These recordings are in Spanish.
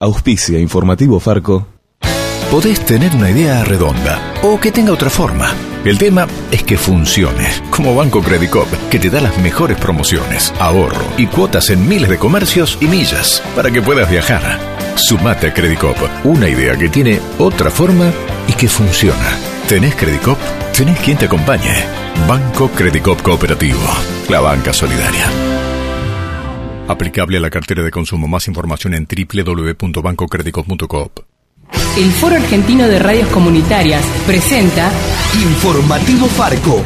Auspicia Informativo Farco. Podés tener una idea redonda o que tenga otra forma. El tema es que funcione, como Banco Credicop, que te da las mejores promociones, ahorro y cuotas en miles de comercios y millas para que puedas viajar. Sumate a Credicop, una idea que tiene otra forma y que funciona. ¿Tenés Credicop? Tenés quien te acompañe. Banco Credicop Cooperativo, la banca solidaria. Aplicable a la cartera de consumo. Más información en www.bancocredicop.coop. El Foro Argentino de Radios Comunitarias presenta Informativo Farco.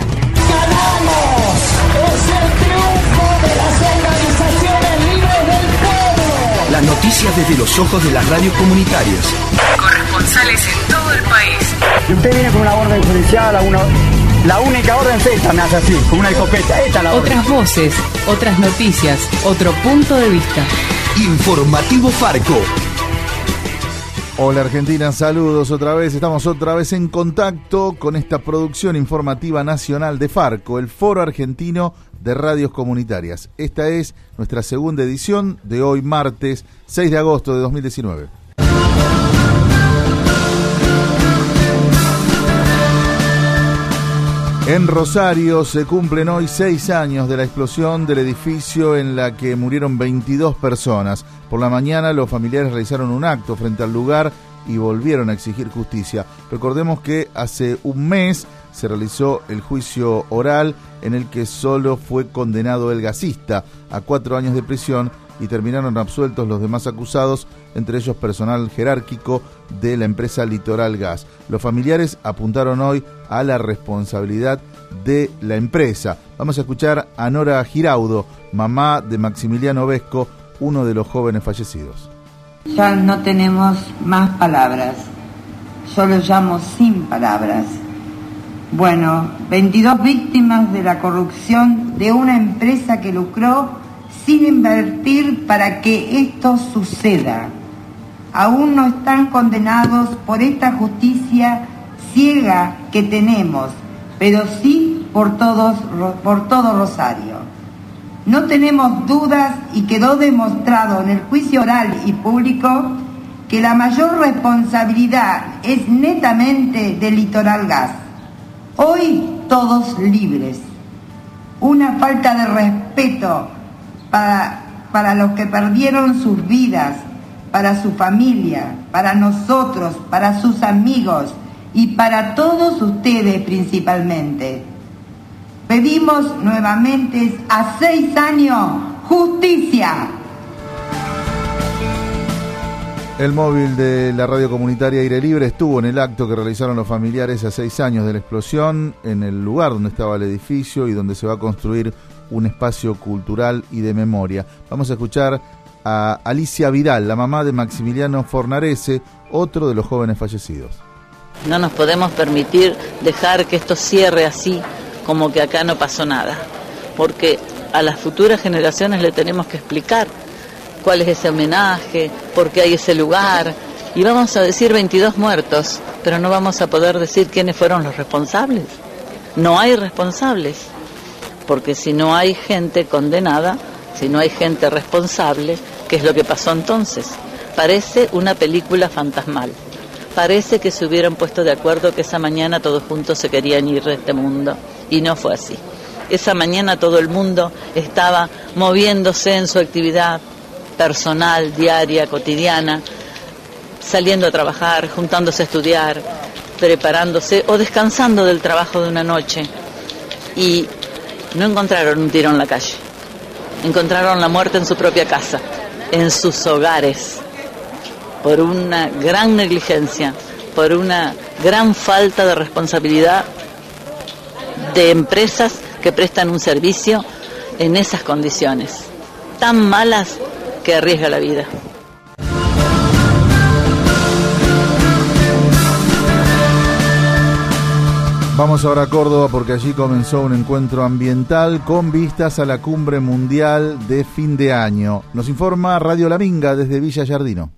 ¡Ganamos! ¡Es el triunfo de las organizaciones libres del pueblo! Las noticias desde los ojos de las radios comunitarias. corresponsales en todo el país. Y usted viene con una orden judicial, una, la única orden es esta, me hace así, con una escopeta. Esta es la orden. Otras voces, otras noticias, otro punto de vista. Informativo Farco. Hola Argentina, saludos otra vez. Estamos otra vez en contacto con esta producción informativa nacional de Farco, el Foro Argentino de Radios Comunitarias. Esta es nuestra segunda edición de hoy martes 6 de agosto de 2019. En Rosario se cumplen hoy seis años de la explosión del edificio en la que murieron 22 personas. Por la mañana los familiares realizaron un acto frente al lugar y volvieron a exigir justicia. Recordemos que hace un mes se realizó el juicio oral en el que solo fue condenado el gasista a cuatro años de prisión y terminaron absueltos los demás acusados, entre ellos personal jerárquico de la empresa Litoral Gas. Los familiares apuntaron hoy a la responsabilidad de la empresa. Vamos a escuchar a Nora Giraudo, mamá de Maximiliano Vesco, uno de los jóvenes fallecidos. Ya no tenemos más palabras. Yo lo llamo sin palabras. Bueno, 22 víctimas de la corrupción de una empresa que lucró sin invertir para que esto suceda. Aún no están condenados por esta justicia ciega que tenemos, pero sí por, todos, por todo Rosario. No tenemos dudas y quedó demostrado en el juicio oral y público que la mayor responsabilidad es netamente del litoral gas. Hoy todos libres. Una falta de respeto para, para los que perdieron sus vidas, para su familia, para nosotros, para sus amigos y para todos ustedes principalmente. Pedimos nuevamente a seis años justicia. El móvil de la radio comunitaria Aire Libre estuvo en el acto que realizaron los familiares a seis años de la explosión, en el lugar donde estaba el edificio y donde se va a construir un espacio cultural y de memoria. Vamos a escuchar a Alicia Vidal, la mamá de Maximiliano Fornarese, otro de los jóvenes fallecidos. No nos podemos permitir dejar que esto cierre así, como que acá no pasó nada, porque a las futuras generaciones le tenemos que explicar cuál es ese homenaje, por qué hay ese lugar, y vamos a decir 22 muertos, pero no vamos a poder decir quiénes fueron los responsables. No hay responsables, porque si no hay gente condenada, si no hay gente responsable, ¿qué es lo que pasó entonces? Parece una película fantasmal. Parece que se hubieran puesto de acuerdo que esa mañana todos juntos se querían ir de este mundo, y no fue así. Esa mañana todo el mundo estaba moviéndose en su actividad personal, diaria, cotidiana, saliendo a trabajar, juntándose a estudiar, preparándose o descansando del trabajo de una noche. Y no encontraron un tiro en la calle, encontraron la muerte en su propia casa, en sus hogares, por una gran negligencia, por una gran falta de responsabilidad de empresas que prestan un servicio en esas condiciones, tan malas que arriesga la vida. Vamos ahora a Córdoba porque allí comenzó un encuentro ambiental con vistas a la cumbre mundial de fin de año. Nos informa Radio La Minga desde Villa Yardino.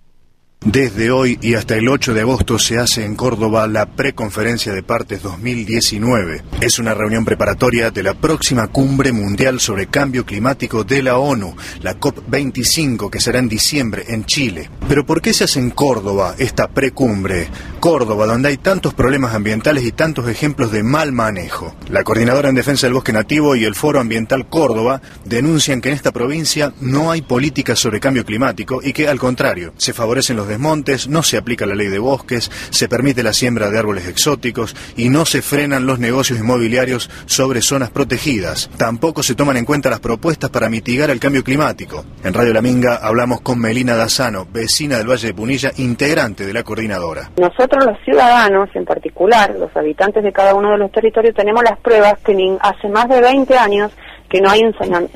Desde hoy y hasta el 8 de agosto se hace en Córdoba la preconferencia de partes 2019. Es una reunión preparatoria de la próxima cumbre mundial sobre cambio climático de la ONU, la COP25, que será en diciembre en Chile. Pero ¿por qué se hace en Córdoba esta precumbre? Córdoba, donde hay tantos problemas ambientales y tantos ejemplos de mal manejo. La Coordinadora en Defensa del Bosque Nativo y el Foro Ambiental Córdoba denuncian que en esta provincia no hay políticas sobre cambio climático y que, al contrario, se favorecen los montes, no se aplica la ley de bosques, se permite la siembra de árboles exóticos y no se frenan los negocios inmobiliarios sobre zonas protegidas. Tampoco se toman en cuenta las propuestas para mitigar el cambio climático. En Radio La Minga hablamos con Melina Dazano, vecina del Valle de Punilla, integrante de la coordinadora. Nosotros los ciudadanos, en particular los habitantes de cada uno de los territorios, tenemos las pruebas que hace más de 20 años que no hay un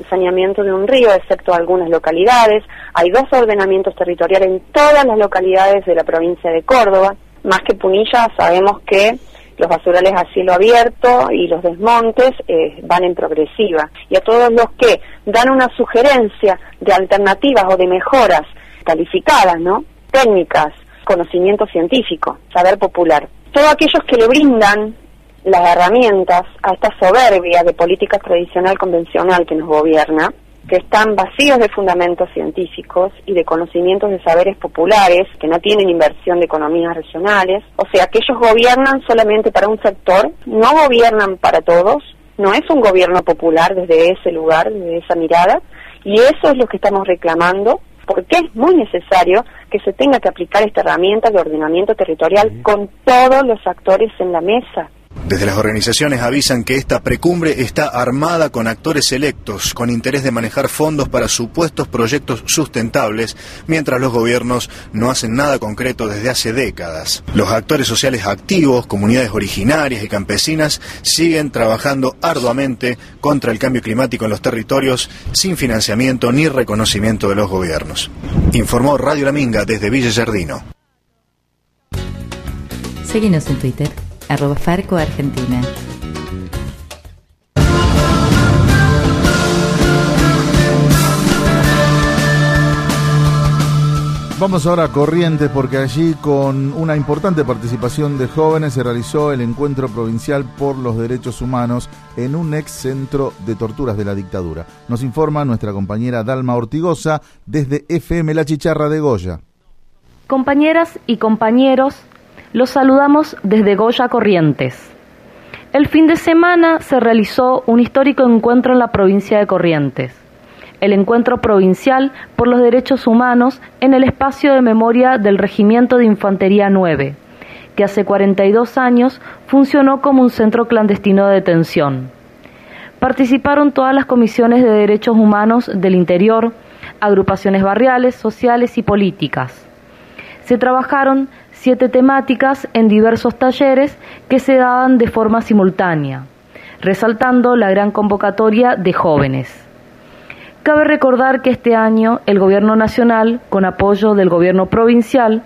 saneamiento de un río, excepto algunas localidades. Hay dos ordenamientos territoriales en todas las localidades de la provincia de Córdoba. Más que Punilla, sabemos que los basurales a cielo abierto y los desmontes eh, van en progresiva. Y a todos los que dan una sugerencia de alternativas o de mejoras calificadas, ¿no? Técnicas, conocimiento científico, saber popular. Todos aquellos que le brindan las herramientas a esta soberbia de política tradicional convencional que nos gobierna, que están vacíos de fundamentos científicos y de conocimientos de saberes populares, que no tienen inversión de economías regionales, o sea, que ellos gobiernan solamente para un sector, no gobiernan para todos, no es un gobierno popular desde ese lugar, desde esa mirada, y eso es lo que estamos reclamando, porque es muy necesario que se tenga que aplicar esta herramienta de ordenamiento territorial con todos los actores en la mesa, desde las organizaciones avisan que esta precumbre está armada con actores electos, con interés de manejar fondos para supuestos proyectos sustentables, mientras los gobiernos no hacen nada concreto desde hace décadas. Los actores sociales activos, comunidades originarias y campesinas, siguen trabajando arduamente contra el cambio climático en los territorios sin financiamiento ni reconocimiento de los gobiernos. Informó Radio La Minga desde Villa Yardino. Seguimos en Twitter arroba Farco Argentina. Vamos ahora a Corrientes porque allí con una importante participación de jóvenes se realizó el encuentro provincial por los derechos humanos en un ex centro de torturas de la dictadura. Nos informa nuestra compañera Dalma Ortigosa desde FM La Chicharra de Goya. Compañeras y compañeros, los saludamos desde Goya Corrientes. El fin de semana se realizó un histórico encuentro en la provincia de Corrientes, el encuentro provincial por los derechos humanos en el espacio de memoria del Regimiento de Infantería 9, que hace 42 años funcionó como un centro clandestino de detención. Participaron todas las comisiones de derechos humanos del interior, agrupaciones barriales, sociales y políticas. Se trabajaron siete temáticas en diversos talleres que se daban de forma simultánea, resaltando la gran convocatoria de jóvenes. Cabe recordar que este año el Gobierno Nacional, con apoyo del Gobierno Provincial,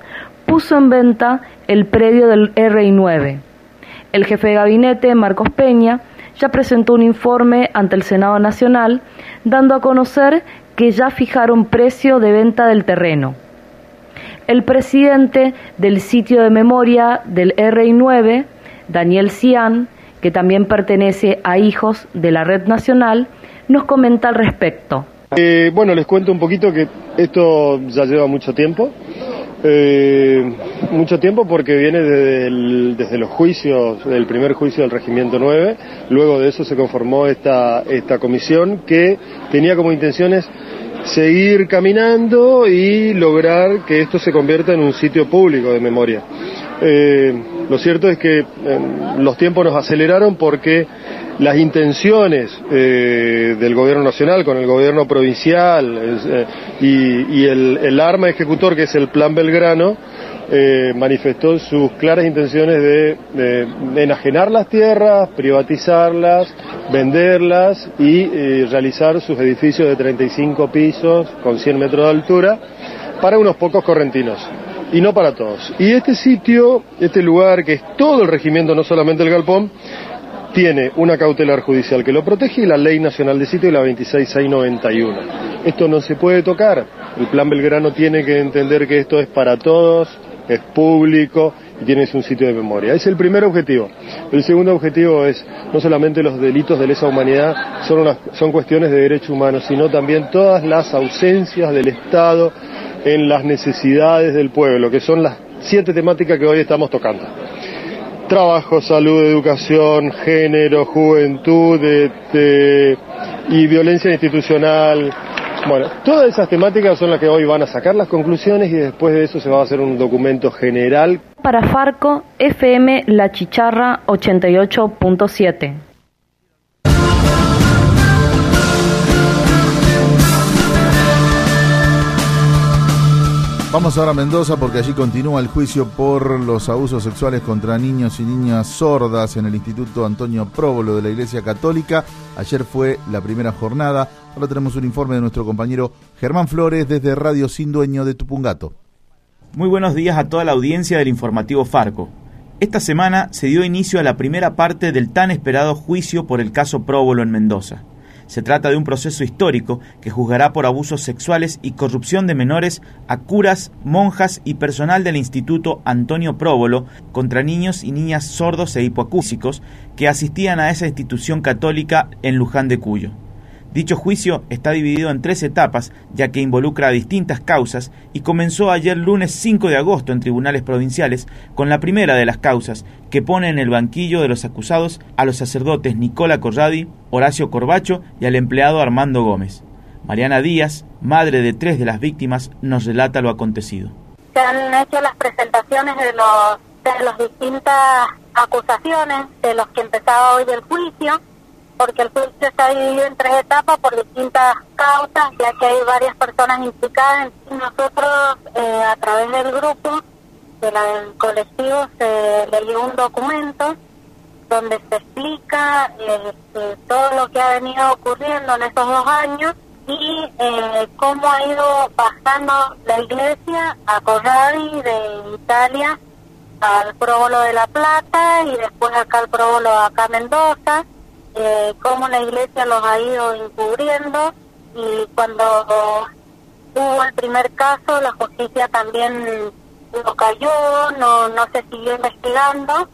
puso en venta el predio del RI9. El jefe de gabinete, Marcos Peña, ya presentó un informe ante el Senado Nacional dando a conocer que ya fijaron precio de venta del terreno el presidente del sitio de memoria del RI9, Daniel Cian, que también pertenece a Hijos de la Red Nacional, nos comenta al respecto. Eh, bueno, les cuento un poquito que esto ya lleva mucho tiempo. Eh, mucho tiempo porque viene desde, desde, los juicios, del primer juicio del Regimiento 9. Luego de eso se conformó esta, esta comisión que tenía como intenciones seguir caminando y lograr que esto se convierta en un sitio público de memoria. Eh, lo cierto es que em, los tiempos nos aceleraron porque las intenciones eh, del gobierno nacional con el gobierno provincial eh, y, el, arma ejecutor que es el Plan Belgrano eh, manifestó sus claras intenciones de, enajenar las tierras, privatizarlas, venderlas y eh, realizar sus edificios de 35 pisos con 100 metros de altura para unos pocos correntinos y no para todos. Y este sitio, este lugar que es todo el regimiento, no solamente el galpón, tiene una cautelar judicial que lo protege y la Ley Nacional de Sitio y la 26691. Esto no se puede tocar. El Plan Belgrano tiene que entender que esto es para todos, es público y tienes un sitio de memoria. Es el primer objetivo. El segundo objetivo es no solamente los delitos de lesa humanidad son, son cuestiones de derechos humanos, sino también todas las ausencias del Estado en las necesidades del pueblo, que son las siete temáticas que hoy estamos tocando trabajo, salud, educación, género, juventud y violencia institucional. Bueno, todas esas temáticas son las que hoy van a sacar las conclusiones y después de eso se va a hacer un documento general. Para Farco, FM La Chicharra 88.7. Vamos ahora a Mendoza porque allí continúa el juicio por los abusos sexuales contra niños y niñas sordas en el Instituto Antonio Próbolo de la Iglesia Católica. Ayer fue la primera jornada. Ahora tenemos un informe de nuestro compañero Germán Flores desde Radio Sin Dueño de Tupungato. Muy buenos días a toda la audiencia del informativo Farco. Esta semana se dio inicio a la primera parte del tan esperado juicio por el caso Próbolo en Mendoza. Se trata de un proceso histórico que juzgará por abusos sexuales y corrupción de menores a curas, monjas y personal del Instituto Antonio Próbolo contra niños y niñas sordos e hipoacúsicos que asistían a esa institución católica en Luján de Cuyo. Dicho juicio está dividido en tres etapas, ya que involucra a distintas causas y comenzó ayer lunes 5 de agosto en tribunales provinciales con la primera de las causas, que pone en el banquillo de los acusados a los sacerdotes Nicola Corradi, Horacio Corbacho y al empleado Armando Gómez. Mariana Díaz, madre de tres de las víctimas, nos relata lo acontecido. Se han hecho las presentaciones de, los, de las distintas acusaciones de los que empezaba hoy el juicio porque el juicio está dividido en tres etapas por distintas causas, ya que hay varias personas implicadas. Nosotros, eh, a través del grupo, del colectivo, se leyó un documento donde se explica este, todo lo que ha venido ocurriendo en estos dos años y eh, cómo ha ido pasando la iglesia a Corradi de Italia al Próbolo de la Plata y después acá al Próbolo acá Mendoza eh, cómo la iglesia los ha ido encubriendo y cuando hubo el primer caso la justicia también lo cayó, no, no se siguió investigando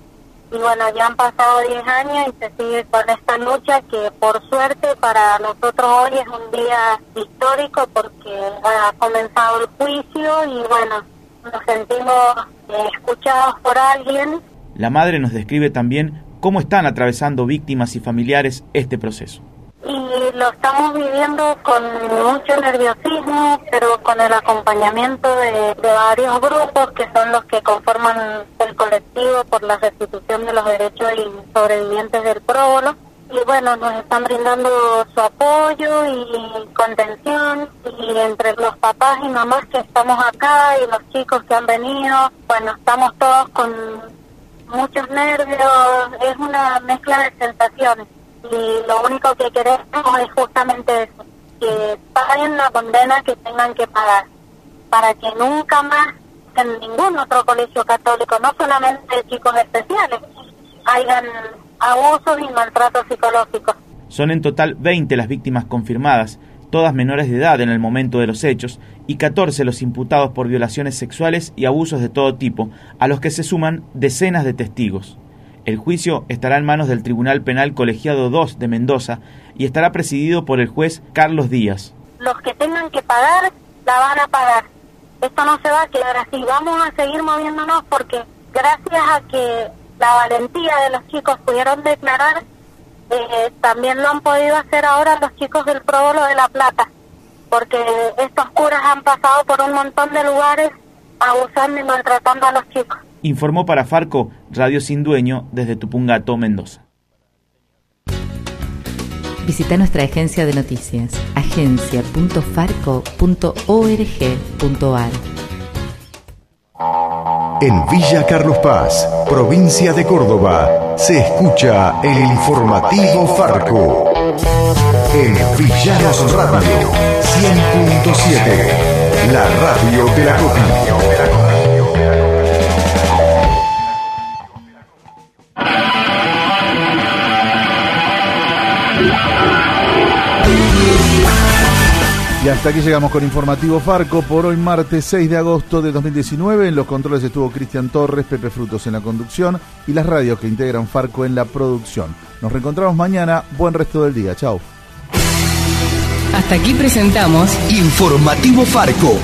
y bueno, ya han pasado 10 años y se sigue con esta lucha que por suerte para nosotros hoy es un día histórico porque ha comenzado el juicio y bueno, nos sentimos eh, escuchados por alguien. La madre nos describe también ¿Cómo están atravesando víctimas y familiares este proceso? Y lo estamos viviendo con mucho nerviosismo, pero con el acompañamiento de, varios grupos que son los que conforman el colectivo por la restitución de los derechos y sobrevivientes del próbolo. Y bueno, nos están brindando su apoyo y contención y entre los papás y mamás que estamos acá y los chicos que han venido, bueno, estamos todos con muchos nervios, es una mezcla de sensaciones. Y lo único que queremos es justamente eso, que paguen la condena que tengan que pagar, para que nunca más en ningún otro colegio católico, no solamente chicos especiales, hayan abusos y maltratos psicológicos. Son en total 20 las víctimas confirmadas todas menores de edad en el momento de los hechos, y 14 los imputados por violaciones sexuales y abusos de todo tipo, a los que se suman decenas de testigos. El juicio estará en manos del Tribunal Penal Colegiado 2 de Mendoza y estará presidido por el juez Carlos Díaz. Los que tengan que pagar, la van a pagar. Esto no se va a quedar así. Vamos a seguir moviéndonos porque gracias a que la valentía de los chicos pudieron declarar, eh, también lo han podido hacer ahora los chicos del Próbolo de La Plata, porque estos curas han pasado por un montón de lugares abusando y maltratando a los chicos. Informó para Farco, Radio Sin Dueño, desde Tupungato, Mendoza. Visita nuestra agencia de noticias, agencia.farco.org.ar. En Villa Carlos Paz, provincia de Córdoba, se escucha el informativo Farco. En Villanos Radio 100.7, la radio de la comunidad. Hasta aquí llegamos con Informativo Farco por hoy martes 6 de agosto de 2019. En los controles estuvo Cristian Torres, Pepe Frutos en la conducción y las radios que integran Farco en la producción. Nos reencontramos mañana. Buen resto del día. Chao. Hasta aquí presentamos Informativo Farco.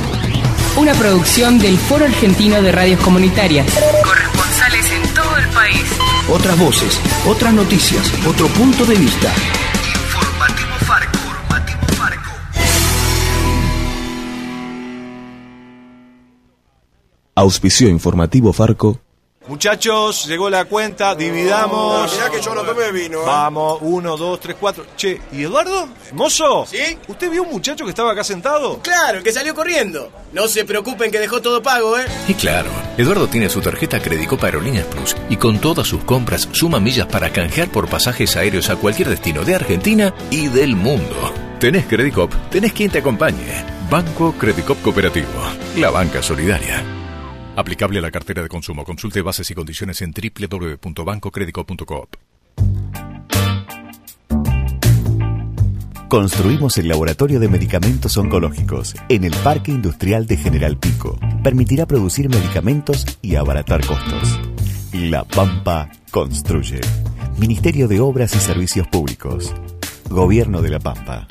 Una producción del Foro Argentino de Radios Comunitarias. Corresponsales en todo el país. Otras voces, otras noticias, otro punto de vista. Auspicio informativo Farco. Muchachos, llegó la cuenta, dividamos. mirá que yo no tomé vino. ¿eh? Vamos, uno, dos, tres, cuatro. Che, ¿y Eduardo? ¿Mozo? ¿Sí? ¿Usted vio un muchacho que estaba acá sentado? Claro, el que salió corriendo. No se preocupen que dejó todo pago, ¿eh? Y claro, Eduardo tiene su tarjeta Credicop Aerolíneas Plus y con todas sus compras suma millas para canjear por pasajes aéreos a cualquier destino de Argentina y del mundo. Tenés Credicop, tenés quien te acompañe. Banco Credicop Cooperativo, la banca solidaria. Aplicable a la cartera de consumo. Consulte bases y condiciones en www.bancocredico.coop. Construimos el laboratorio de medicamentos oncológicos en el Parque Industrial de General Pico. Permitirá producir medicamentos y abaratar costos. La Pampa construye. Ministerio de Obras y Servicios Públicos. Gobierno de La Pampa.